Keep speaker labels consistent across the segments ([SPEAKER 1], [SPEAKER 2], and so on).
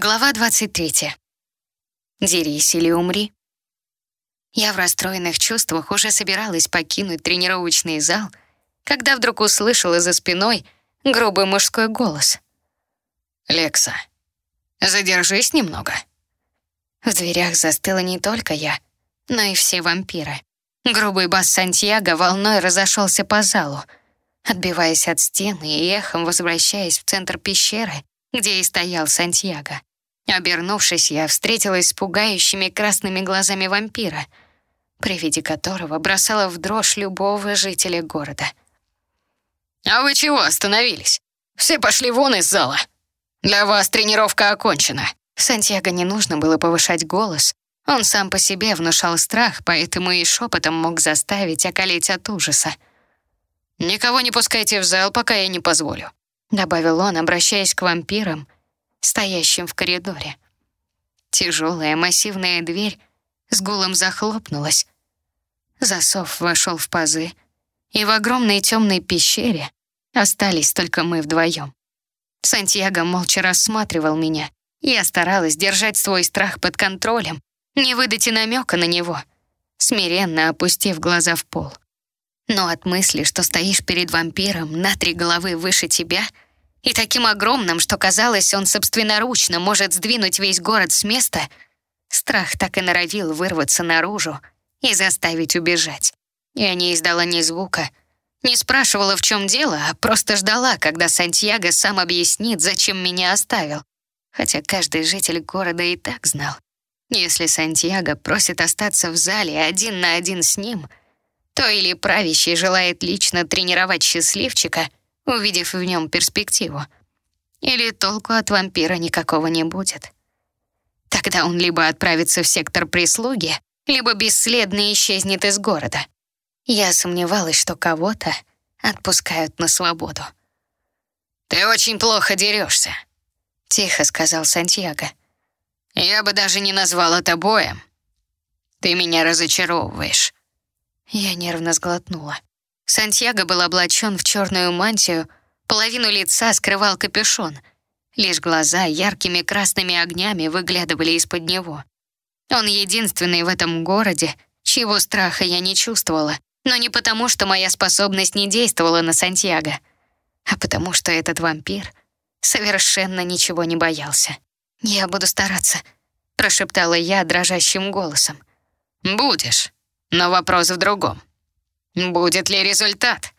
[SPEAKER 1] Глава 23. Дерись или умри. Я в расстроенных чувствах уже собиралась покинуть тренировочный зал, когда вдруг услышала за спиной грубый мужской голос.
[SPEAKER 2] «Лекса, задержись немного».
[SPEAKER 1] В дверях застыла не только я, но и все вампиры. Грубый бас Сантьяго волной разошелся по залу, отбиваясь от стены и эхом возвращаясь в центр пещеры, где и стоял Сантьяго. Обернувшись, я встретилась с пугающими красными глазами вампира, при виде которого бросала в дрожь любого жителя города.
[SPEAKER 2] «А вы чего остановились? Все пошли вон из зала. Для вас тренировка окончена».
[SPEAKER 1] Сантьяго не нужно было повышать голос. Он сам по себе внушал страх, поэтому и шепотом мог заставить околеть от ужаса.
[SPEAKER 2] «Никого не пускайте в зал, пока я не позволю», —
[SPEAKER 1] добавил он, обращаясь к вампирам, стоящим в коридоре. Тяжелая массивная дверь с гулом захлопнулась. Засов вошел в пазы, и в огромной темной пещере остались только мы вдвоем. Сантьяго молча рассматривал меня. Я старалась держать свой страх под контролем, не выдать и намека на него, смиренно опустив глаза в пол. Но от мысли, что стоишь перед вампиром на три головы выше тебя — и таким огромным, что казалось, он собственноручно может сдвинуть весь город с места, страх так и норовил вырваться наружу и заставить убежать. Я не издала ни звука, не спрашивала, в чем дело, а просто ждала, когда Сантьяго сам объяснит, зачем меня оставил. Хотя каждый житель города и так знал. Если Сантьяго просит остаться в зале один на один с ним, то или правящий желает лично тренировать счастливчика — увидев в нем перспективу. Или толку от вампира никакого не будет. Тогда он либо отправится в сектор прислуги, либо бесследно исчезнет из города. Я сомневалась, что кого-то отпускают на свободу.
[SPEAKER 2] «Ты очень плохо дерешься», —
[SPEAKER 1] тихо сказал Сантьяго.
[SPEAKER 2] «Я бы даже не назвал это боем. Ты меня разочаровываешь».
[SPEAKER 1] Я нервно сглотнула. Сантьяго был облачен в черную мантию, половину лица скрывал капюшон. Лишь глаза яркими красными огнями выглядывали из-под него. Он единственный в этом городе, чьего страха я не чувствовала, но не потому, что моя способность не действовала на Сантьяго, а потому что этот вампир совершенно ничего не боялся. «Я буду стараться», — прошептала я дрожащим голосом.
[SPEAKER 2] «Будешь, но вопрос в другом. Будет ли результат?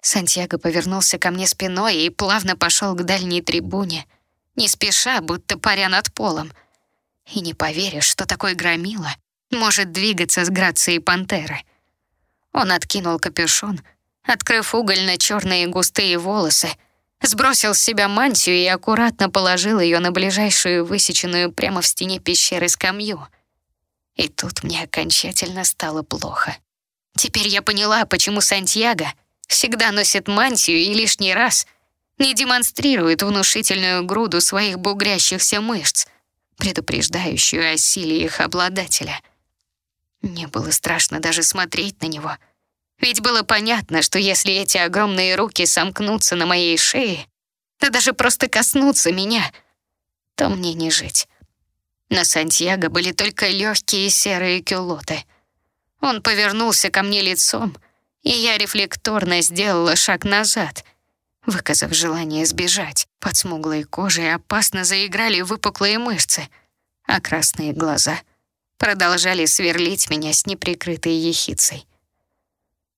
[SPEAKER 1] Сантьяго повернулся ко мне спиной и плавно пошел к дальней трибуне, не спеша, будто паря над полом. И не поверишь, что такой громила может двигаться с грацией пантеры. Он откинул капюшон, открыв угольно-черные густые волосы, сбросил с себя мантию и аккуратно положил ее на ближайшую высеченную прямо в стене пещеры скамью. И тут мне окончательно стало плохо. Теперь я поняла, почему Сантьяго всегда носит мантию и лишний раз не демонстрирует внушительную груду своих бугрящихся мышц, предупреждающую о силе их обладателя. Мне было страшно даже смотреть на него. Ведь было понятно, что если эти огромные руки сомкнутся на моей шее, да даже просто коснутся меня, то мне не жить. На Сантьяго были только легкие серые кюлоты — он повернулся ко мне лицом, и я рефлекторно сделала шаг назад, выказав желание сбежать. Под смуглой кожей опасно заиграли выпуклые мышцы, а красные глаза продолжали сверлить меня с неприкрытой ехицей.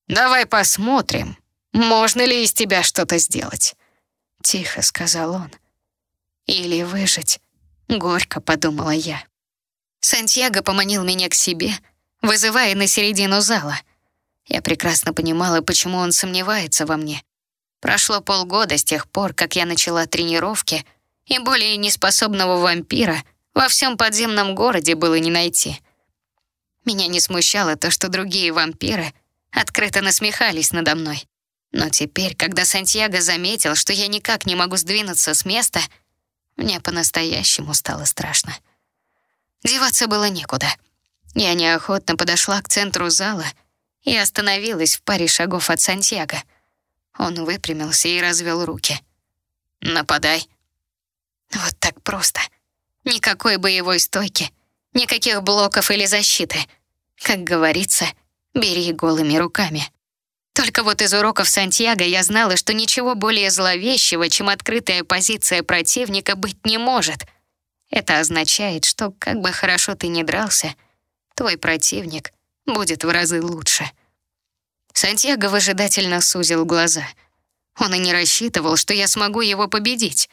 [SPEAKER 1] «Давай посмотрим, можно ли из тебя что-то сделать», — тихо сказал он. «Или выжить», — горько подумала я. Сантьяго поманил меня к себе — вызывая на середину зала. Я прекрасно понимала, почему он сомневается во мне. Прошло полгода с тех пор, как я начала тренировки, и более неспособного вампира во всем подземном городе было не найти. Меня не смущало то, что другие вампиры открыто насмехались надо мной. Но теперь, когда Сантьяго заметил, что я никак не могу сдвинуться с места, мне по-настоящему стало страшно. Деваться было некуда — я неохотно подошла к центру зала и остановилась в паре шагов от Сантьяго. Он выпрямился и развел руки. «Нападай». Вот так просто. Никакой боевой стойки, никаких блоков или защиты. Как говорится, бери голыми руками. Только вот из уроков Сантьяго я знала, что ничего более зловещего, чем открытая позиция противника, быть не может. Это означает, что как бы хорошо ты ни дрался, твой противник будет в разы лучше. Сантьяго выжидательно сузил глаза. Он и не рассчитывал, что я смогу его победить,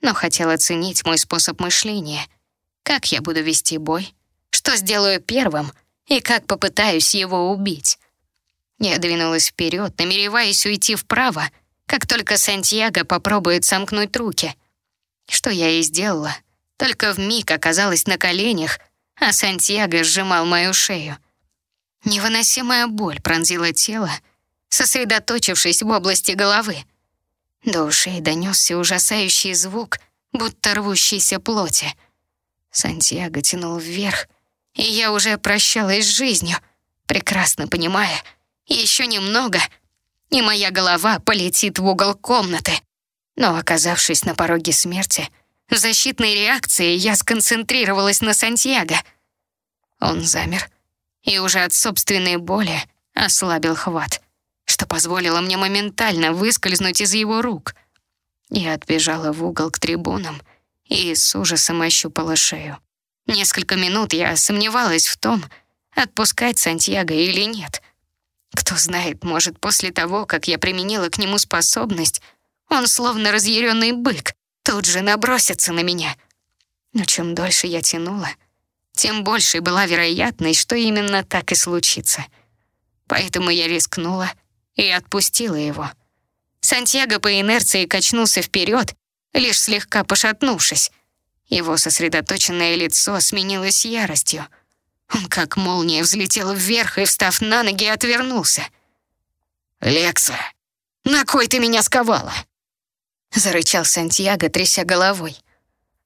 [SPEAKER 1] но хотел оценить мой способ мышления. Как я буду вести бой, что сделаю первым и как попытаюсь его убить. Я двинулась вперед, намереваясь уйти вправо, как только Сантьяго попробует сомкнуть руки. Что я и сделала. Только в миг оказалась на коленях, а Сантьяго сжимал мою шею. Невыносимая боль пронзила тело, сосредоточившись в области головы. До ушей донесся ужасающий звук, будто рвущейся плоти. Сантьяго тянул вверх, и я уже прощалась с жизнью, прекрасно понимая — еще немного, и моя голова полетит в угол комнаты. Но, оказавшись на пороге смерти, защитной реакции я сконцентрировалась на Сантьяго. Он замер и уже от собственной боли ослабил хват, что позволило мне моментально выскользнуть из его рук. Я отбежала в угол к трибунам и с ужасом ощупала шею. Несколько минут я сомневалась в том, отпускать Сантьяго или нет — кто знает, может, после того, как я применила к нему способность, он, словно разъяренный бык, тут же набросится на меня. Но чем дольше я тянула, тем больше была вероятность, что именно так и случится. Поэтому я рискнула и отпустила его. Сантьяго по инерции качнулся вперед, лишь слегка пошатнувшись. Его сосредоточенное лицо сменилось яростью — он как молния взлетел вверх и, встав на ноги, отвернулся. «Лекса, на кой ты меня сковала?» Зарычал Сантьяго, тряся головой.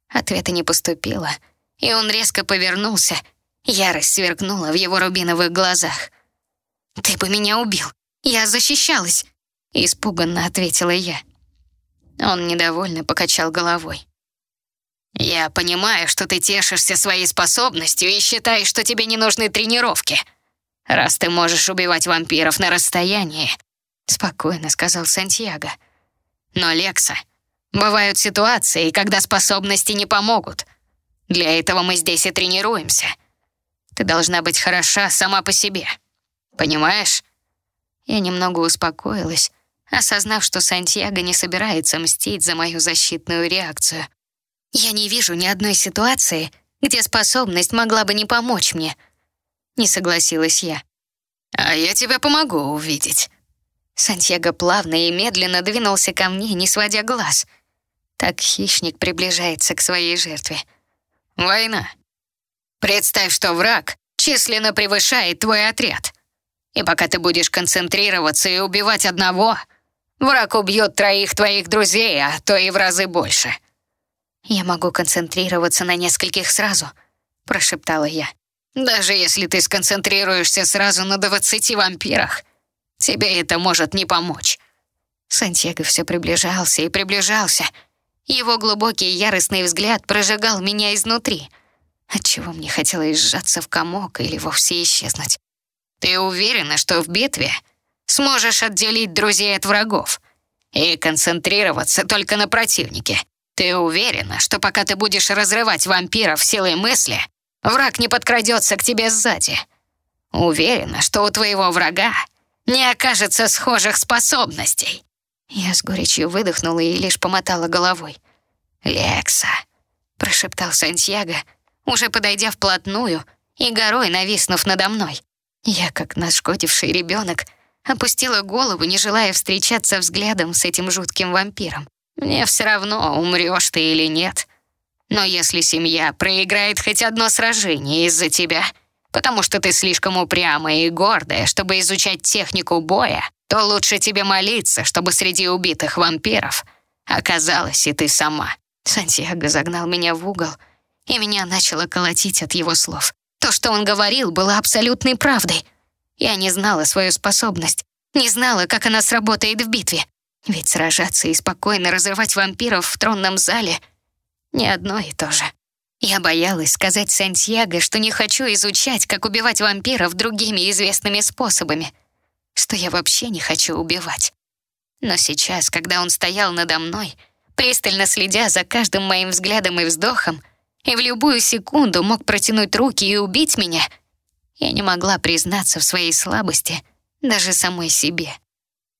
[SPEAKER 1] Ответа не поступило, и он резко повернулся. Ярость сверкнула в его рубиновых глазах. «Ты бы меня убил! Я защищалась!» Испуганно ответила я. Он недовольно покачал головой. «Я понимаю, что ты тешишься своей способностью и считаешь, что тебе не нужны тренировки, раз ты можешь убивать вампиров на расстоянии», — спокойно сказал Сантьяго. «Но, Лекса, бывают ситуации, когда способности не помогут. Для этого мы здесь и тренируемся. Ты должна быть хороша сама по себе. Понимаешь?» Я немного успокоилась, осознав, что Сантьяго не собирается мстить за мою защитную реакцию. Я не вижу ни одной ситуации, где способность могла бы не помочь мне. Не согласилась я. А я тебе помогу увидеть. Сантьяго плавно и медленно двинулся ко мне, не сводя глаз. Так хищник приближается к своей жертве. Война. Представь, что враг численно превышает твой отряд. И пока ты будешь концентрироваться и убивать одного, враг убьет троих твоих друзей, а то и в разы больше. «Я могу концентрироваться на нескольких сразу», — прошептала я. «Даже если ты сконцентрируешься сразу на двадцати вампирах, тебе это может не помочь». Сантьяго все приближался и приближался. Его глубокий яростный взгляд прожигал меня изнутри, отчего мне хотелось сжаться в комок или вовсе исчезнуть. «Ты уверена, что в битве сможешь отделить друзей от врагов и концентрироваться только на противнике?» Ты уверена, что пока ты будешь разрывать вампиров силой мысли, враг не подкрадется к тебе сзади? Уверена, что у твоего врага не окажется схожих способностей?» Я с горечью выдохнула и лишь помотала головой. «Лекса», — прошептал Сантьяго, уже подойдя вплотную и горой нависнув надо мной. Я, как нашкодивший ребенок, опустила голову, не желая встречаться взглядом с этим жутким вампиром. Мне все равно, умрешь ты или нет. Но если семья проиграет хоть одно сражение из-за тебя, потому что ты слишком упрямая и гордая, чтобы изучать технику боя, то лучше тебе молиться, чтобы среди убитых вампиров оказалась и ты сама». Сантьяго загнал меня в угол, и меня начало колотить от его слов. То, что он говорил, было абсолютной правдой. Я не знала свою способность, не знала, как она сработает в битве. Ведь сражаться и спокойно разрывать вампиров в тронном зале — не одно и то же. Я боялась сказать Сантьяго, что не хочу изучать, как убивать вампиров другими известными способами, что я вообще не хочу убивать. Но сейчас, когда он стоял надо мной, пристально следя за каждым моим взглядом и вздохом, и в любую секунду мог протянуть руки и убить меня, я не могла признаться в своей слабости даже самой себе.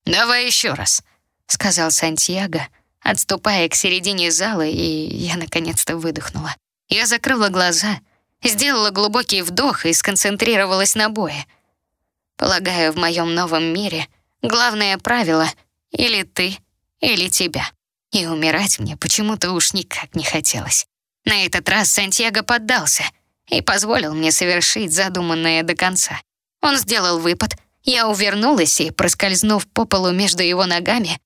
[SPEAKER 2] «Давай еще раз», — сказал Сантьяго,
[SPEAKER 1] отступая к середине зала, и я наконец-то выдохнула. Я закрыла глаза, сделала глубокий вдох и сконцентрировалась на бое. Полагаю, в моем новом мире главное правило — или ты, или тебя. И умирать мне почему-то уж никак не хотелось. На этот раз Сантьяго поддался и позволил мне совершить задуманное до конца. Он сделал выпад, я увернулась и, проскользнув по полу между его ногами,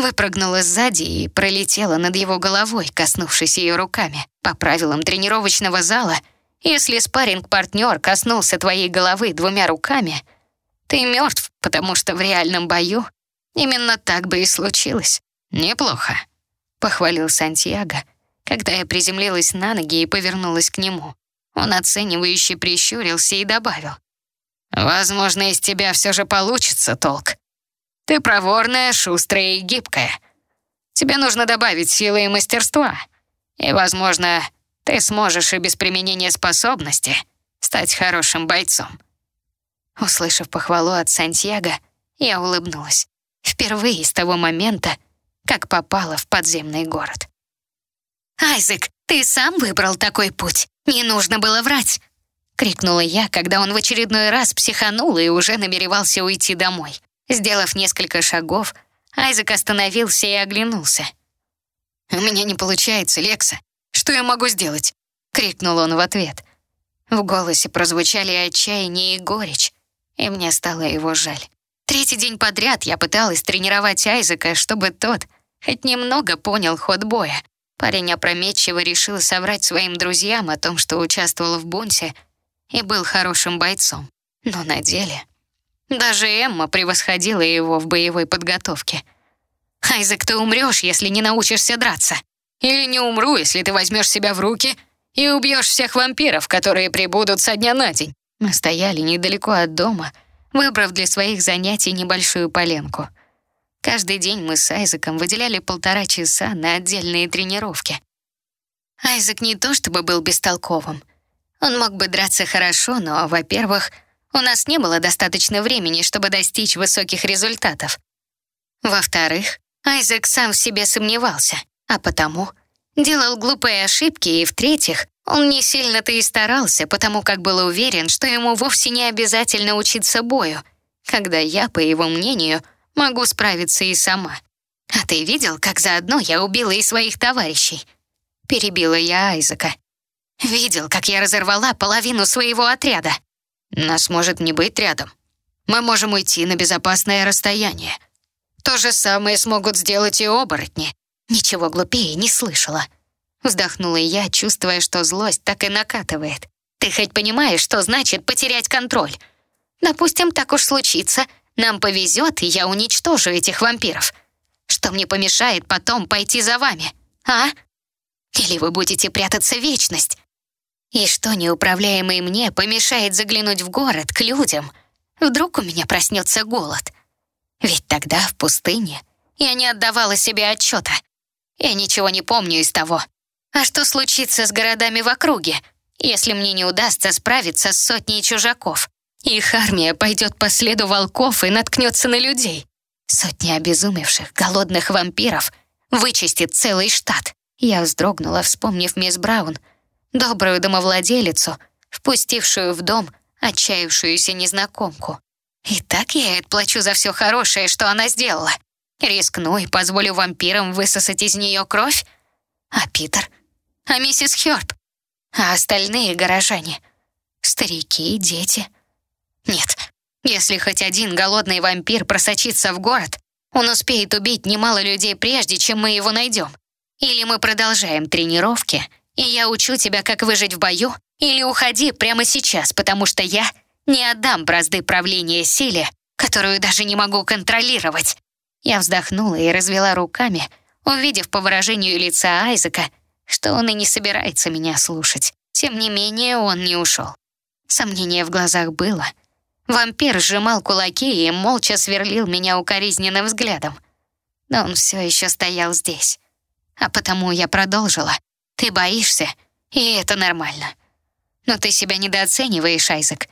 [SPEAKER 1] выпрыгнула сзади и пролетела над его головой, коснувшись ее руками. По правилам тренировочного зала, если спарринг-партнер коснулся твоей головы двумя руками, ты мертв, потому что в реальном бою именно так бы и случилось.
[SPEAKER 2] Неплохо,
[SPEAKER 1] похвалил Сантьяго, когда я приземлилась на ноги и повернулась к нему. Он оценивающе прищурился и добавил.
[SPEAKER 2] «Возможно, из тебя все же получится толк. Ты проворная, шустрая и гибкая. Тебе нужно добавить силы и мастерства. И, возможно, ты сможешь и без применения способности стать хорошим бойцом».
[SPEAKER 1] Услышав похвалу от Сантьяго, я улыбнулась. Впервые с того момента, как попала в подземный город. «Айзек, ты сам выбрал такой путь. Не нужно было врать!» — крикнула я, когда он в очередной раз психанул и уже намеревался уйти домой. Сделав несколько шагов, Айзек остановился и оглянулся.
[SPEAKER 2] «У меня не получается, Лекса. Что я могу сделать?»
[SPEAKER 1] — крикнул он в ответ. В голосе прозвучали отчаяние и горечь, и мне стало его жаль. Третий день подряд я пыталась тренировать Айзека, чтобы тот хоть немного понял ход боя. Парень опрометчиво решил соврать своим друзьям о том, что участвовал в бунте и был хорошим бойцом. Но на деле даже Эмма превосходила его в боевой подготовке. «Айзек, ты умрешь, если не научишься драться.
[SPEAKER 2] Или не умру, если ты возьмешь себя в руки и убьешь всех вампиров, которые прибудут со дня на день».
[SPEAKER 1] Мы стояли недалеко от дома, выбрав для своих занятий небольшую поленку. Каждый день мы с Айзеком выделяли полтора часа на отдельные тренировки. Айзек не то чтобы был бестолковым. Он мог бы драться хорошо, но, во-первых, у нас не было достаточно времени, чтобы достичь высоких результатов. Во-вторых, Айзек сам в себе сомневался, а потому делал глупые ошибки, и в-третьих, он не сильно-то и старался, потому как был уверен, что ему вовсе не обязательно учиться бою, когда я, по его мнению, могу справиться и сама. А ты видел, как заодно я убила и своих товарищей? Перебила я Айзека. Видел, как я разорвала половину своего отряда.
[SPEAKER 2] Нас может не быть рядом. Мы можем уйти на безопасное расстояние. То же самое смогут сделать и оборотни.
[SPEAKER 1] Ничего глупее не слышала. Вздохнула я, чувствуя, что злость так и накатывает. Ты хоть понимаешь, что значит потерять контроль? Допустим, так уж случится. Нам повезет, и я уничтожу этих вампиров. Что мне помешает потом пойти за вами, а? Или вы будете прятаться вечность? И что неуправляемый мне помешает заглянуть в город к людям? Вдруг у меня проснется голод? Ведь тогда, в пустыне, я не отдавала себе отчета. Я ничего не помню из того. А что случится с городами в округе, если мне не удастся справиться с сотней чужаков? Их армия пойдет по следу волков и наткнется на людей. Сотни обезумевших, голодных вампиров вычистит целый штат. Я вздрогнула, вспомнив мисс Браун — добрую домовладелицу, впустившую в дом отчаявшуюся незнакомку. И так я ей отплачу за все хорошее, что она сделала. Рискну и позволю вампирам высосать из нее кровь? А Питер? А миссис Хёрб? А остальные горожане? Старики дети? Нет, если хоть один голодный вампир просочится в город, он успеет убить немало людей прежде, чем мы его найдем. Или мы продолжаем тренировки, и я учу тебя, как выжить в бою, или уходи прямо сейчас, потому что я не отдам бразды правления силе, которую даже не могу контролировать». Я вздохнула и развела руками, увидев по выражению лица Айзека, что он и не собирается меня слушать. Тем не менее, он не ушел. Сомнение в глазах было. Вампир сжимал кулаки и молча сверлил меня укоризненным взглядом. Но он все еще стоял здесь. А потому я продолжила. Ты боишься, и это нормально. Но ты себя недооцениваешь, Айзек.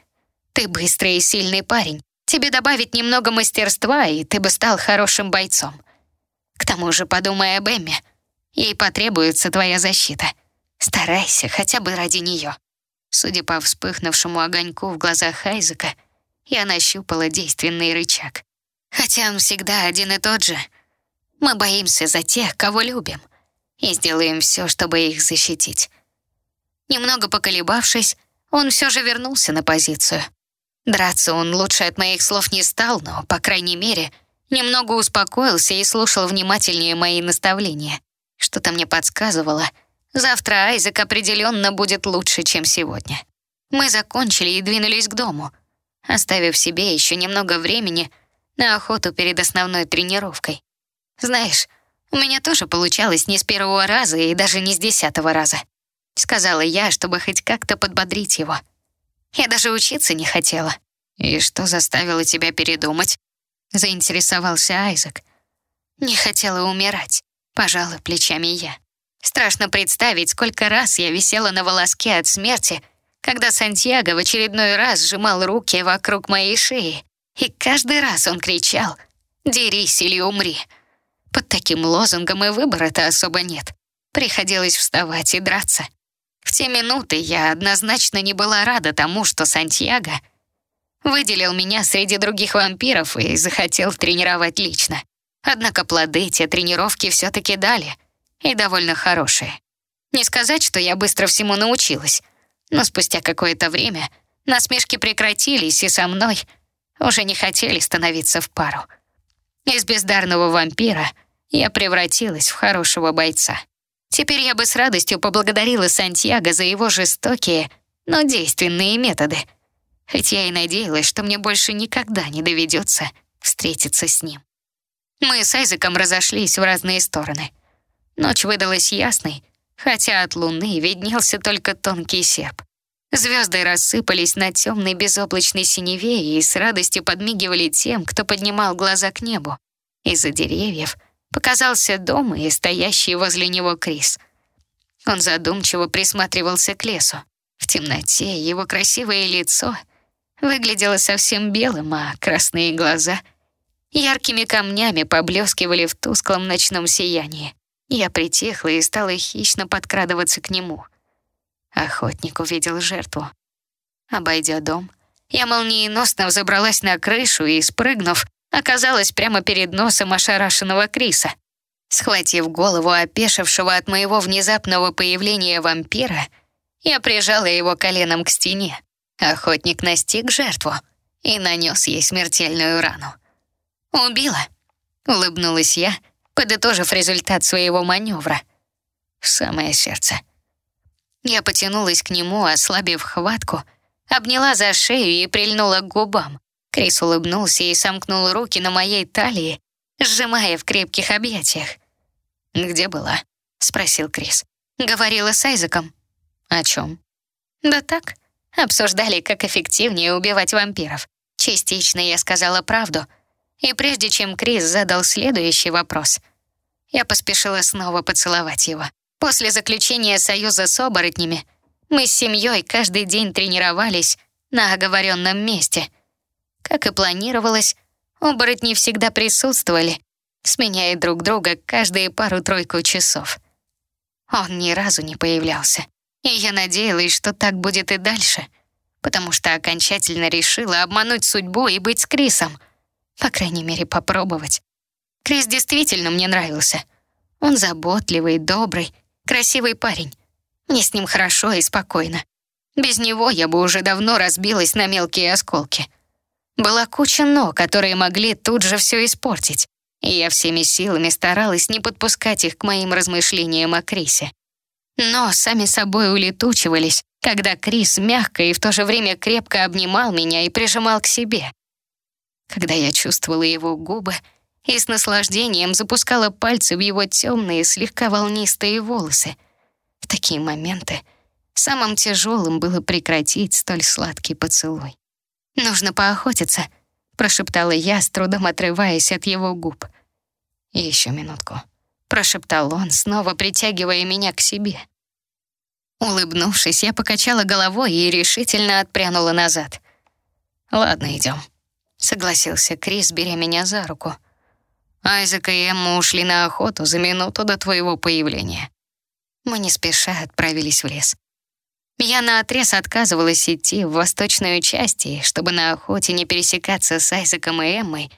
[SPEAKER 1] Ты быстрый и сильный парень. Тебе добавить немного мастерства, и ты бы стал хорошим бойцом. К тому же подумай об Эмме. Ей потребуется твоя защита. Старайся хотя бы ради нее. Судя по вспыхнувшему огоньку в глазах Айзека, я нащупала действенный рычаг. Хотя он всегда один и тот же. Мы боимся за тех, кого любим, и сделаем все, чтобы их защитить. Немного поколебавшись, он все же вернулся на позицию. Драться он лучше от моих слов не стал, но, по крайней мере, немного успокоился и слушал внимательнее мои наставления. Что-то мне подсказывало, завтра Айзек определенно будет лучше, чем сегодня. Мы закончили и двинулись к дому, оставив себе еще немного времени на охоту перед основной тренировкой. Знаешь, у меня тоже получалось не с первого раза и даже не с десятого раза. Сказала я, чтобы хоть как-то подбодрить его. Я даже учиться не хотела. «И что заставило тебя передумать?» Заинтересовался Айзек. «Не хотела умирать», — пожала плечами я. Страшно представить, сколько раз я висела на волоске от смерти, когда Сантьяго в очередной раз сжимал руки вокруг моей шеи. И каждый раз он кричал «Дерись или умри». Под таким лозунгом и выбора-то особо нет. Приходилось вставать и драться. В те минуты я однозначно не была рада тому, что Сантьяго выделил меня среди других вампиров и захотел тренировать лично. Однако плоды те тренировки все-таки дали, и довольно хорошие. Не сказать, что я быстро всему научилась, но спустя какое-то время насмешки прекратились, и со мной уже не хотели становиться в пару. Из бездарного вампира я превратилась в хорошего бойца. Теперь я бы с радостью поблагодарила Сантьяго за его жестокие, но действенные методы. Хоть я и надеялась, что мне больше никогда не доведется встретиться с ним. Мы с Айзеком разошлись в разные стороны. Ночь выдалась ясной, хотя от луны виднелся только тонкий серп. Звезды рассыпались на темной безоблачной синеве и с радостью подмигивали тем, кто поднимал глаза к небу. Из-за деревьев Показался дом и стоящий возле него Крис. Он задумчиво присматривался к лесу. В темноте его красивое лицо выглядело совсем белым, а красные глаза яркими камнями поблескивали в тусклом ночном сиянии. Я притихла и стала хищно подкрадываться к нему. Охотник увидел жертву. Обойдя дом, я молниеносно взобралась на крышу и, спрыгнув, оказалась прямо перед носом ошарашенного Криса. Схватив голову опешившего от моего внезапного появления вампира, я прижала его коленом к стене. Охотник настиг жертву и нанес ей смертельную рану. «Убила», — улыбнулась я, подытожив результат своего маневра. В самое сердце. Я потянулась к нему, ослабив хватку, обняла за шею и прильнула к губам. Крис улыбнулся и сомкнул руки на моей талии, сжимая в крепких объятиях. «Где была?» — спросил Крис. «Говорила с Айзеком». «О чем?» «Да так. Обсуждали, как эффективнее убивать вампиров. Частично я сказала правду. И прежде чем Крис задал следующий вопрос, я поспешила снова поцеловать его. После заключения союза с оборотнями мы с семьей каждый день тренировались на оговоренном месте — как и планировалось, оборотни всегда присутствовали, сменяя друг друга каждые пару-тройку часов. Он ни разу не появлялся, и я надеялась, что так будет и дальше, потому что окончательно решила обмануть судьбу и быть с Крисом. По крайней мере, попробовать. Крис действительно мне нравился. Он заботливый, добрый, красивый парень. Мне с ним хорошо и спокойно. Без него я бы уже давно разбилась на мелкие осколки. Была куча «но», которые могли тут же все испортить, и я всеми силами старалась не подпускать их к моим размышлениям о Крисе. Но сами собой улетучивались, когда Крис мягко и в то же время крепко обнимал меня и прижимал к себе. Когда я чувствовала его губы и с наслаждением запускала пальцы в его темные, слегка волнистые волосы. В такие моменты самым тяжелым было прекратить столь сладкий поцелуй. «Нужно поохотиться», — прошептала я, с трудом отрываясь от его губ. «Еще минутку», — прошептал он, снова притягивая меня к себе. Улыбнувшись, я покачала головой и решительно отпрянула назад. «Ладно, идем», — согласился Крис, беря меня за руку. «Айзек и Эмма ушли на охоту за минуту до твоего появления». Мы не спеша отправились в лес. Я наотрез отказывалась идти в восточную часть, чтобы на охоте не пересекаться с Айзеком и Эммой,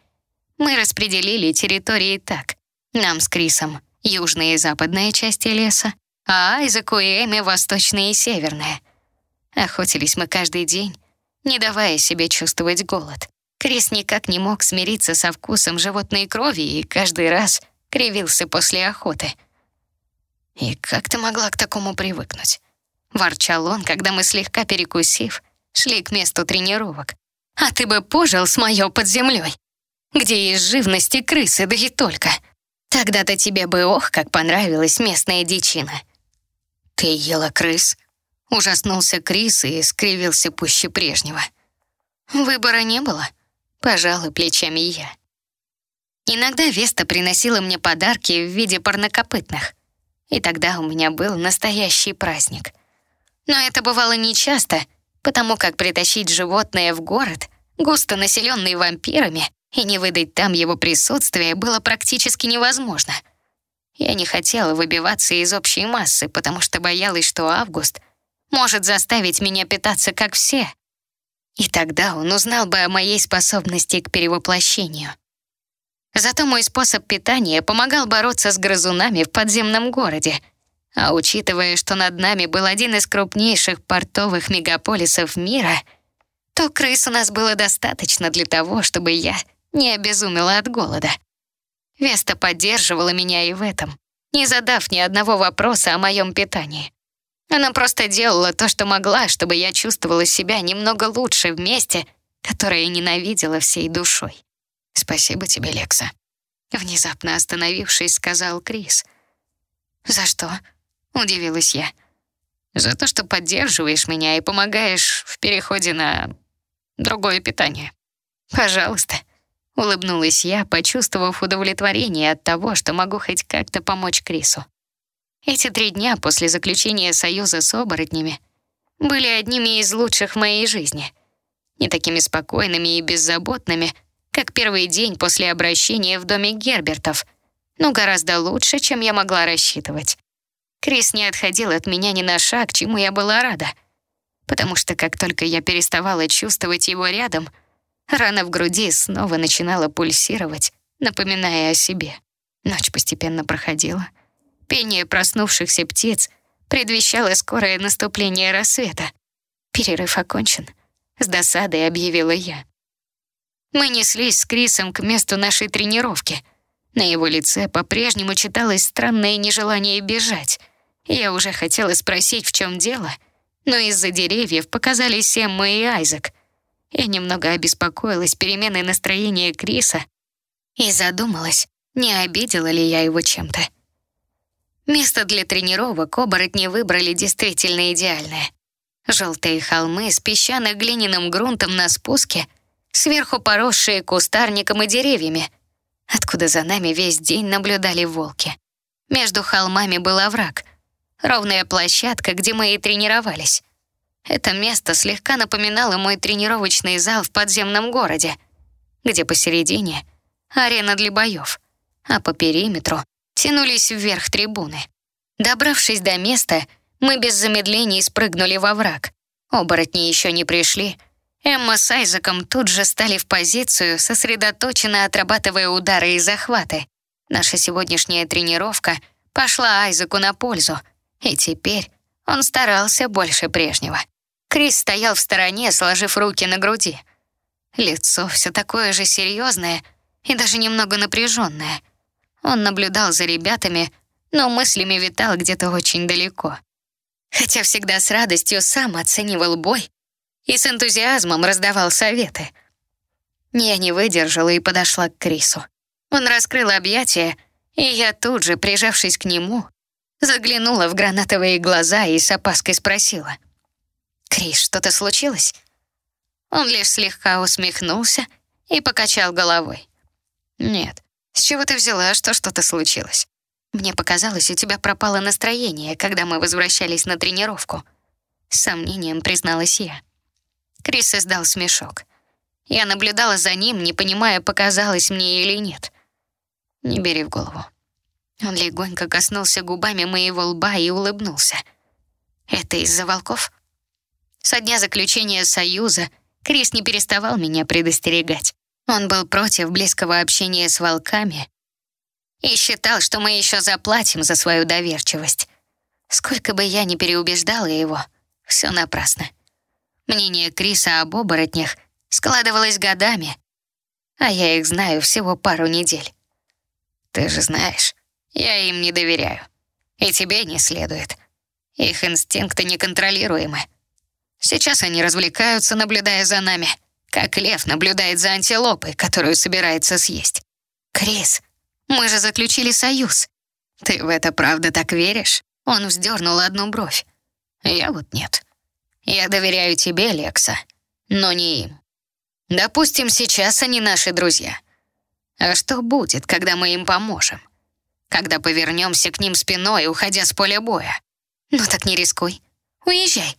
[SPEAKER 1] мы распределили территории так. Нам с Крисом южная и западная части леса, а Айзеку и Эми восточная и северная. Охотились мы каждый день, не давая себе чувствовать голод. Крис никак не мог смириться со вкусом животной крови и каждый раз кривился после охоты. «И как ты могла к такому привыкнуть?» Ворчал он, когда мы, слегка перекусив, шли к месту тренировок. «А ты бы пожил с моё под землей, где есть живность и крысы, да и только. Тогда-то тебе бы ох, как понравилась местная дичина». «Ты ела крыс?» Ужаснулся Крис и скривился пуще прежнего. Выбора не было. Пожалуй, плечами я. Иногда Веста приносила мне подарки в виде парнокопытных. И тогда у меня был настоящий праздник. Но это бывало нечасто, потому как притащить животное в город, густо населенный вампирами, и не выдать там его присутствие было практически невозможно. Я не хотела выбиваться из общей массы, потому что боялась, что Август может заставить меня питаться как все. И тогда он узнал бы о моей способности к перевоплощению. Зато мой способ питания помогал бороться с грызунами в подземном городе — а учитывая, что над нами был один из крупнейших портовых мегаполисов мира, то крыс у нас было достаточно для того, чтобы я не обезумела от голода. Веста поддерживала меня и в этом, не задав ни одного вопроса о моем питании. Она просто делала то, что могла, чтобы я чувствовала себя немного лучше в месте, которое ненавидела всей душой. «Спасибо тебе, Лекса», — внезапно остановившись, сказал Крис. «За что?» Удивилась я. «За то, что поддерживаешь меня и помогаешь в переходе на другое питание». «Пожалуйста», — улыбнулась я, почувствовав удовлетворение от того, что могу хоть как-то помочь Крису. Эти три дня после заключения союза с оборотнями были одними из лучших в моей жизни. Не такими спокойными и беззаботными, как первый день после обращения в доме Гербертов, но гораздо лучше, чем я могла рассчитывать. Крис не отходил от меня ни на шаг, чему я была рада. Потому что как только я переставала чувствовать его рядом, рана в груди снова начинала пульсировать, напоминая о себе. Ночь постепенно проходила. Пение проснувшихся птиц предвещало скорое наступление рассвета. Перерыв окончен. С досадой объявила я. Мы неслись с Крисом к месту нашей тренировки. На его лице по-прежнему читалось странное нежелание бежать. Я уже хотела спросить, в чем дело, но из-за деревьев показались Эмма и Айзек. Я немного обеспокоилась переменой настроения Криса и задумалась, не обидела ли я его чем-то. Место для тренировок оборотни выбрали действительно идеальное. Желтые холмы с песчано-глиняным грунтом на спуске, сверху поросшие кустарником и деревьями, откуда за нами весь день наблюдали волки. Между холмами был овраг — ровная площадка, где мы и тренировались. Это место слегка напоминало мой тренировочный зал в подземном городе, где посередине — арена для боев, а по периметру тянулись вверх трибуны. Добравшись до места, мы без замедлений спрыгнули во враг. Оборотни еще не пришли. Эмма с Айзеком тут же стали в позицию, сосредоточенно отрабатывая удары и захваты. Наша сегодняшняя тренировка пошла Айзеку на пользу — и теперь он старался больше прежнего. Крис стоял в стороне, сложив руки на груди. Лицо все такое же серьезное и даже немного напряженное. Он наблюдал за ребятами, но мыслями витал где-то очень далеко. Хотя всегда с радостью сам оценивал бой и с энтузиазмом раздавал советы. Я не выдержала и подошла к Крису. Он раскрыл объятия, и я тут же, прижавшись к нему, заглянула в гранатовые глаза и с опаской спросила. «Крис, что-то случилось?» Он лишь слегка усмехнулся и покачал головой. «Нет, с чего ты взяла, что что-то случилось? Мне показалось, у тебя пропало настроение, когда мы возвращались на тренировку». С сомнением призналась я. Крис издал смешок. Я наблюдала за ним, не понимая, показалось мне или нет. «Не бери в голову». Он легонько коснулся губами моего лба и улыбнулся. «Это из-за волков?» Со дня заключения Союза Крис не переставал меня предостерегать. Он был против близкого общения с волками и считал, что мы еще заплатим за свою доверчивость. Сколько бы я ни переубеждала его, все напрасно. Мнение Криса об оборотнях складывалось годами, а я их знаю всего пару недель. Ты же знаешь, я им не доверяю. И тебе не следует. Их инстинкты неконтролируемы. Сейчас они развлекаются, наблюдая за нами, как лев наблюдает за антилопой, которую собирается съесть. Крис, мы же заключили союз. Ты в это правда так веришь? Он вздернул одну бровь. Я вот нет. Я доверяю тебе, Лекса, но не им. Допустим, сейчас они наши друзья. А что будет, когда мы им поможем? Когда повернемся к ним спиной, уходя с поля боя? Ну так не рискуй. Уезжай.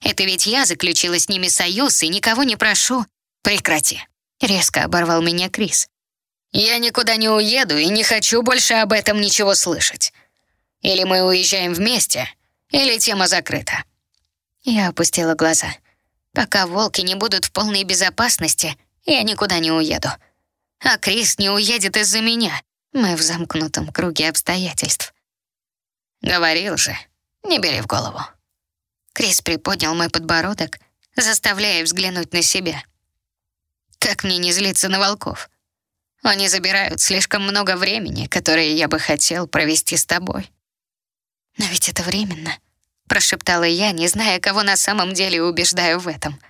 [SPEAKER 1] Это ведь я заключила с ними союз и никого не прошу. Прекрати. Резко оборвал меня Крис. Я никуда не уеду и не хочу больше об этом ничего слышать. Или мы уезжаем вместе, или тема закрыта. Я опустила глаза. Пока волки не будут в полной безопасности, я никуда не уеду. А Крис не уедет из-за меня. Мы в замкнутом круге обстоятельств. Говорил же, не бери в голову. Крис приподнял мой подбородок, заставляя взглянуть на себя. Как мне не злиться на волков? Они забирают слишком много времени, которое я бы хотел провести с тобой. Но ведь это временно, прошептала я, не зная, кого на самом деле убеждаю в этом.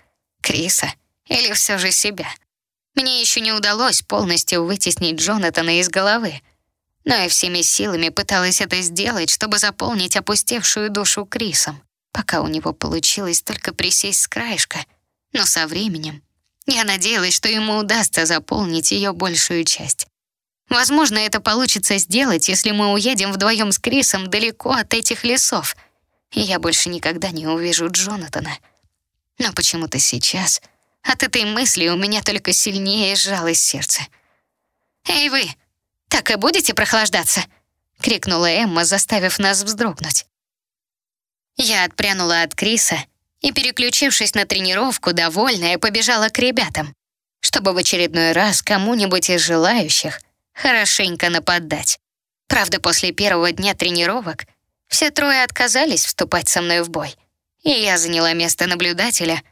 [SPEAKER 1] Криса или все же себя. Мне еще не удалось полностью вытеснить Джонатана из головы, но я всеми силами пыталась это сделать, чтобы заполнить опустевшую душу Крисом, пока у него получилось только присесть с краешка. Но со временем я надеялась, что ему удастся заполнить ее большую часть. Возможно, это получится сделать, если мы уедем вдвоем с Крисом далеко от этих лесов, и я больше никогда не увижу Джонатана. Но почему-то сейчас от этой мысли у меня только сильнее сжалось сердце. «Эй вы, так и будете прохлаждаться?» — крикнула Эмма, заставив нас вздрогнуть. Я отпрянула от Криса и, переключившись на тренировку, довольная, побежала к ребятам, чтобы в очередной раз кому-нибудь из желающих хорошенько нападать. Правда, после первого дня тренировок все трое отказались вступать со мной в бой, и я заняла место наблюдателя,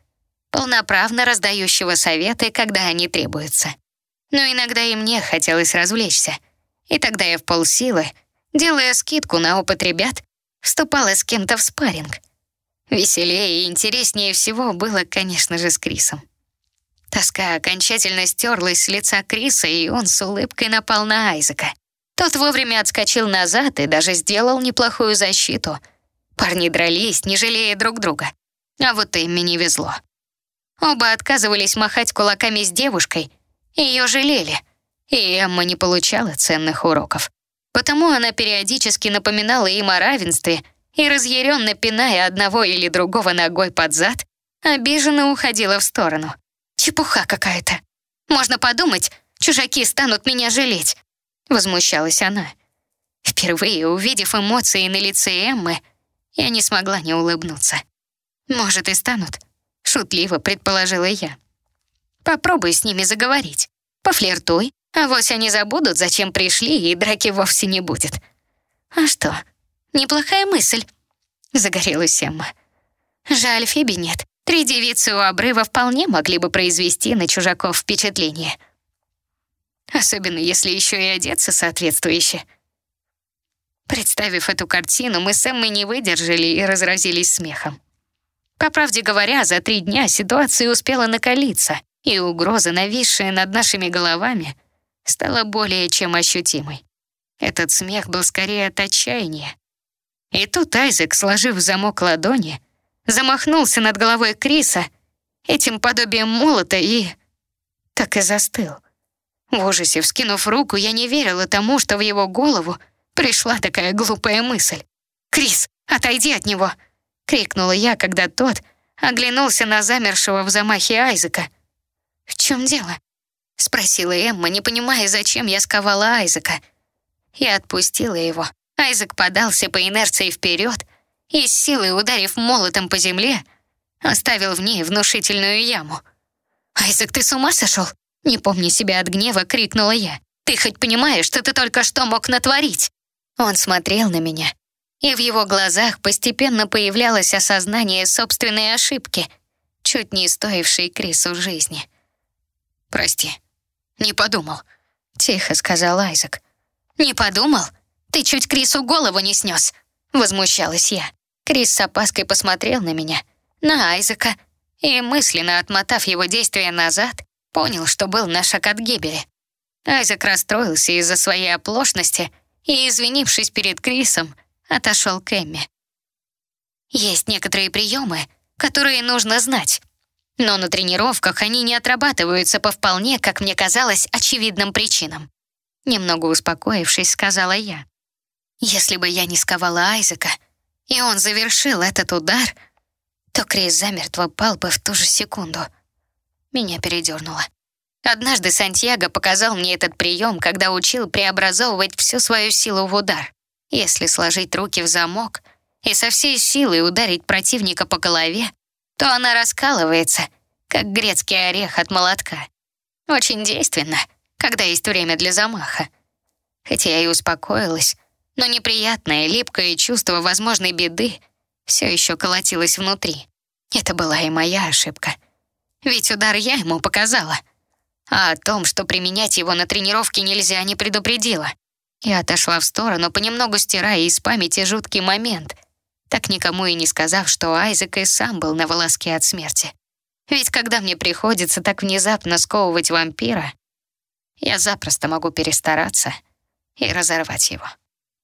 [SPEAKER 1] полноправно раздающего советы, когда они требуются. Но иногда и мне хотелось развлечься, и тогда я в полсилы, делая скидку на опыт ребят, вступала с кем-то в спарринг — Веселее и интереснее всего было, конечно же, с Крисом. Тоска окончательно стерлась с лица Криса, и он с улыбкой напал на Айзека. Тот вовремя отскочил назад и даже сделал неплохую защиту. Парни дрались, не жалея друг друга. А вот Эмми не везло. Оба отказывались махать кулаками с девушкой, ее жалели, и Эмма не получала ценных уроков. Потому она периодически напоминала им о равенстве и, разъяренно пиная одного или другого ногой под зад, обиженно уходила в сторону. «Чепуха какая-то. Можно подумать, чужаки станут меня жалеть», — возмущалась она. Впервые увидев эмоции на лице Эммы, я не смогла не улыбнуться. «Может, и станут», — шутливо предположила я. «Попробуй с ними заговорить. Пофлиртуй, а вось они забудут, зачем пришли, и драки вовсе не будет. А что, Неплохая мысль», — загорелась Эмма. «Жаль, Фиби нет. Три девицы у обрыва вполне могли бы произвести на чужаков впечатление. Особенно если еще и одеться соответствующе». Представив эту картину, мы с Эммой не выдержали и разразились смехом. По правде говоря, за три дня ситуация успела накалиться, и угроза, нависшая над нашими головами, стала более чем ощутимой. Этот смех был скорее от отчаяния, И тут Айзек, сложив замок ладони, замахнулся над головой Криса этим подобием молота и... так и застыл. В ужасе, вскинув руку, я не верила тому, что в его голову пришла такая глупая мысль. «Крис, отойди от него!» — крикнула я, когда тот оглянулся на замершего в замахе Айзека. «В чем дело?» — спросила Эмма, не понимая, зачем я сковала Айзека. Я отпустила его. Айзек подался по инерции вперед и, с силой ударив молотом по земле, оставил в ней внушительную яму. «Айзек, ты с ума сошел?» Не помня себя от гнева, крикнула я. «Ты хоть понимаешь, что ты только что мог натворить?» Он смотрел на меня, и в его глазах постепенно появлялось осознание собственной ошибки, чуть не стоившей Крису жизни. «Прости, не подумал», — тихо сказал Айзек. «Не подумал? Ты чуть Крису голову не снес», — возмущалась я. Крис с опаской посмотрел на меня, на Айзека, и, мысленно отмотав его действия назад, понял, что был на шаг от гибели. Айзек расстроился из-за своей оплошности и, извинившись перед Крисом, отошел к Эмме. Есть некоторые приемы, которые нужно знать, но на тренировках они не отрабатываются по вполне, как мне казалось, очевидным причинам. Немного успокоившись, сказала я. Если бы я не сковала Айзека, и он завершил этот удар, то Крис замертво пал бы в ту же секунду. Меня передернуло. Однажды Сантьяго показал мне этот прием, когда учил преобразовывать всю свою силу в удар. Если сложить руки в замок и со всей силой ударить противника по голове, то она раскалывается, как грецкий орех от молотка. Очень действенно, когда есть время для замаха. Хотя я и успокоилась, но неприятное, липкое чувство возможной беды все еще колотилось внутри. Это была и моя ошибка. Ведь удар я ему показала. А о том, что применять его на тренировке нельзя, не предупредила. Я отошла в сторону, понемногу стирая из памяти жуткий момент, так никому и не сказав, что Айзек и сам был на волоске от смерти. Ведь когда мне приходится так внезапно сковывать вампира, я запросто могу перестараться и разорвать его.